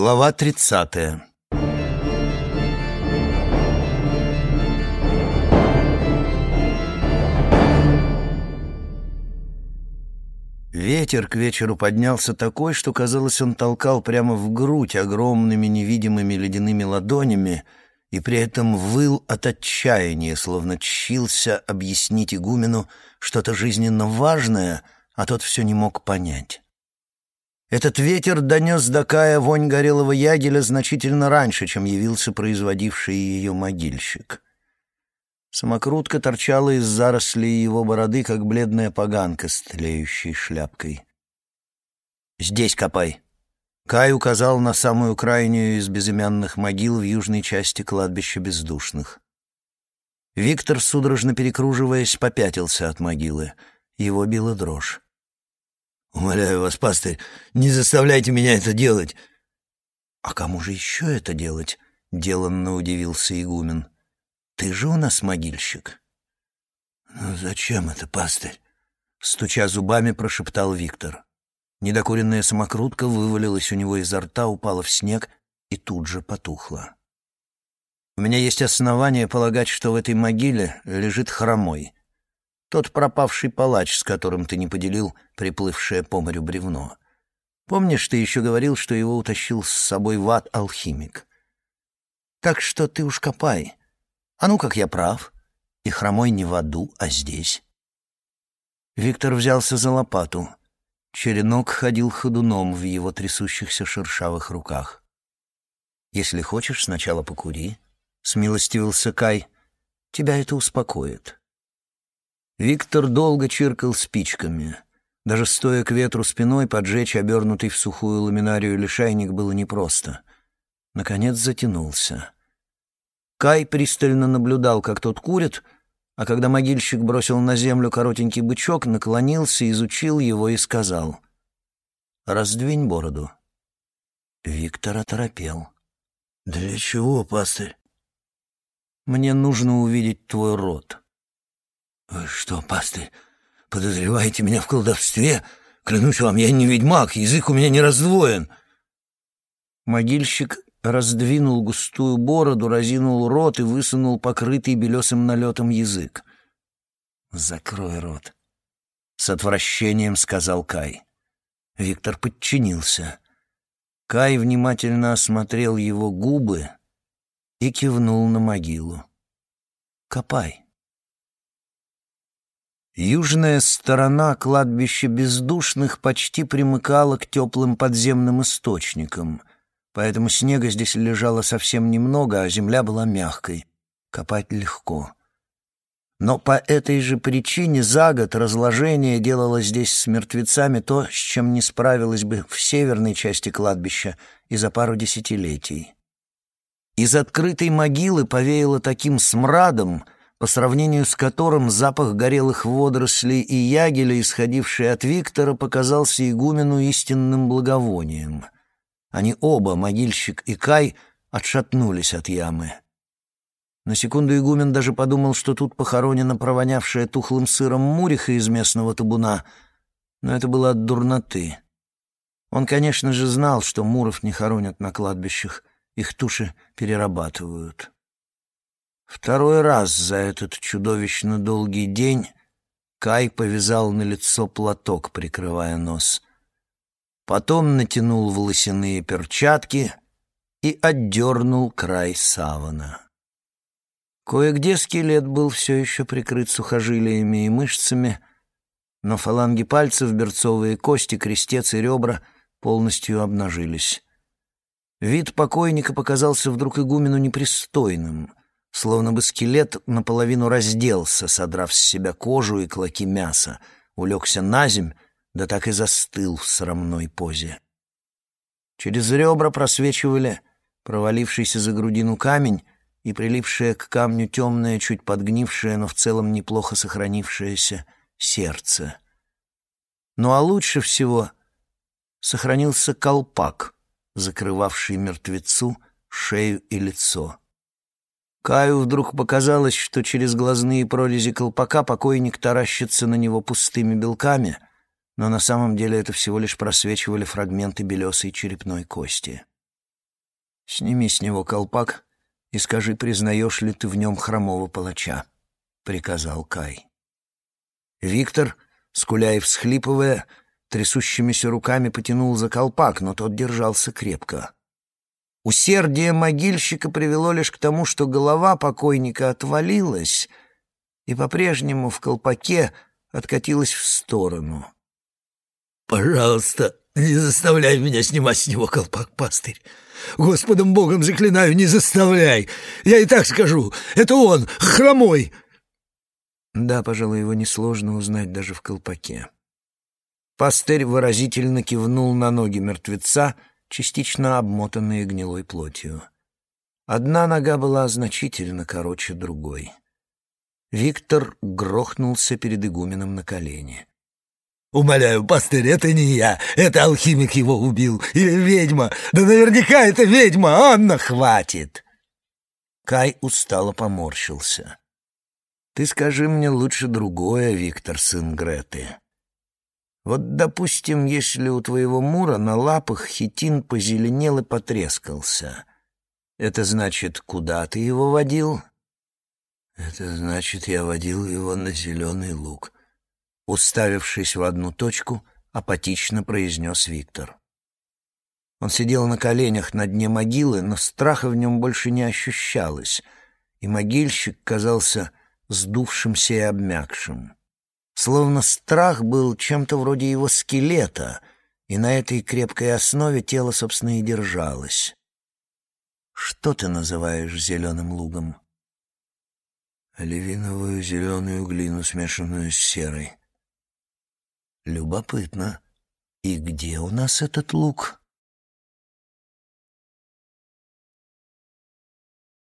Глава тридцатая Ветер к вечеру поднялся такой, что, казалось, он толкал прямо в грудь огромными невидимыми ледяными ладонями и при этом выл от отчаяния, словно чился объяснить игумену что-то жизненно важное, а тот все не мог понять. Этот ветер донес до Кая вонь горелого ягеля значительно раньше, чем явился производивший ее могильщик. Самокрутка торчала из зарослей его бороды, как бледная поганка с тлеющей шляпкой. «Здесь копай!» Кай указал на самую крайнюю из безымянных могил в южной части кладбища бездушных. Виктор, судорожно перекруживаясь, попятился от могилы. Его била дрожь. «Умоляю вас, пастырь, не заставляйте меня это делать!» «А кому же еще это делать?» — деланно удивился игумен. «Ты же у нас могильщик». «Ну зачем это, пастырь?» — стуча зубами, прошептал Виктор. Недокуренная самокрутка вывалилась у него изо рта, упала в снег и тут же потухла. «У меня есть основания полагать, что в этой могиле лежит хромой», тот пропавший палач, с которым ты не поделил приплывшее по морю бревно. Помнишь, ты еще говорил, что его утащил с собой в ад алхимик? Так что ты уж копай. А ну, как я прав. И хромой не в аду, а здесь. Виктор взялся за лопату. Черенок ходил ходуном в его трясущихся шершавых руках. «Если хочешь, сначала покури», — смилостивился Кай. «Тебя это успокоит». Виктор долго чиркал спичками. Даже стоя к ветру спиной, поджечь обернутый в сухую ламинарию лишайник было непросто. Наконец затянулся. Кай пристально наблюдал, как тот курит, а когда могильщик бросил на землю коротенький бычок, наклонился, изучил его и сказал «Раздвинь бороду». Виктор оторопел. «Для чего, пастырь?» «Мне нужно увидеть твой рот». «Вы что, пастырь, подозреваете меня в колдовстве? Клянусь вам, я не ведьмак, язык у меня не раздвоен». Могильщик раздвинул густую бороду, разинул рот и высунул покрытый белесым налетом язык. «Закрой рот», — с отвращением сказал Кай. Виктор подчинился. Кай внимательно осмотрел его губы и кивнул на могилу. «Копай». Южная сторона кладбища бездушных почти примыкала к теплым подземным источникам, поэтому снега здесь лежало совсем немного, а земля была мягкой. Копать легко. Но по этой же причине за год разложение делало здесь с мертвецами то, с чем не справилось бы в северной части кладбища и за пару десятилетий. Из открытой могилы повеяло таким смрадом — по сравнению с которым запах горелых водорослей и ягеля, исходивший от Виктора, показался игумену истинным благовонием. Они оба, могильщик и Кай, отшатнулись от ямы. На секунду игумен даже подумал, что тут похоронена провонявшая тухлым сыром муриха из местного табуна, но это было от дурноты. Он, конечно же, знал, что муров не хоронят на кладбищах, их туши перерабатывают. Второй раз за этот чудовищно долгий день Кай повязал на лицо платок, прикрывая нос. Потом натянул волосяные перчатки и отдернул край савана. Кое-где скелет был все еще прикрыт сухожилиями и мышцами, но фаланги пальцев, берцовые кости, крестец и ребра полностью обнажились. Вид покойника показался вдруг игумену непристойным словно бы скелет наполовину разделся, содрав с себя кожу и клоки мяса, улегся на земь, да так и застыл в срамной позе. Через ребра просвечивали провалившийся за грудину камень и прилипшее к камню темное, чуть подгнившее, но в целом неплохо сохранившееся сердце. Ну а лучше всего сохранился колпак, закрывавший мертвецу шею и лицо. Каю вдруг показалось, что через глазные прорези колпака покойник таращится на него пустыми белками, но на самом деле это всего лишь просвечивали фрагменты белесой черепной кости. Сними с него колпак и скажи, признаешь ли ты в нем хромого палача, — приказал Кай. Виктор, скуля и всхлипывая, трясущимися руками потянул за колпак, но тот держался крепко. Усердие могильщика привело лишь к тому, что голова покойника отвалилась и по-прежнему в колпаке откатилась в сторону. «Пожалуйста, не заставляй меня снимать с него колпак, пастырь. Господом Богом заклинаю, не заставляй. Я и так скажу, это он, хромой!» Да, пожалуй, его несложно узнать даже в колпаке. Пастырь выразительно кивнул на ноги мертвеца, частично обмотанные гнилой плотью. Одна нога была значительно короче другой. Виктор грохнулся перед игуменом на колени. «Умоляю, пастырь, это не я, это алхимик его убил, или ведьма, да наверняка это ведьма, Анна, хватит!» Кай устало поморщился. «Ты скажи мне лучше другое, Виктор, сын Греты. Вот, допустим, если у твоего Мура на лапах хитин позеленел и потрескался, это значит, куда ты его водил? Это значит, я водил его на зеленый луг. Уставившись в одну точку, апатично произнес Виктор. Он сидел на коленях на дне могилы, но страха в нем больше не ощущалось, и могильщик казался сдувшимся и обмякшим. Словно страх был чем-то вроде его скелета, и на этой крепкой основе тело, собственно, и держалось. «Что ты называешь зеленым лугом?» «Оливиновую зеленую глину, смешанную с серой». «Любопытно. И где у нас этот луг?»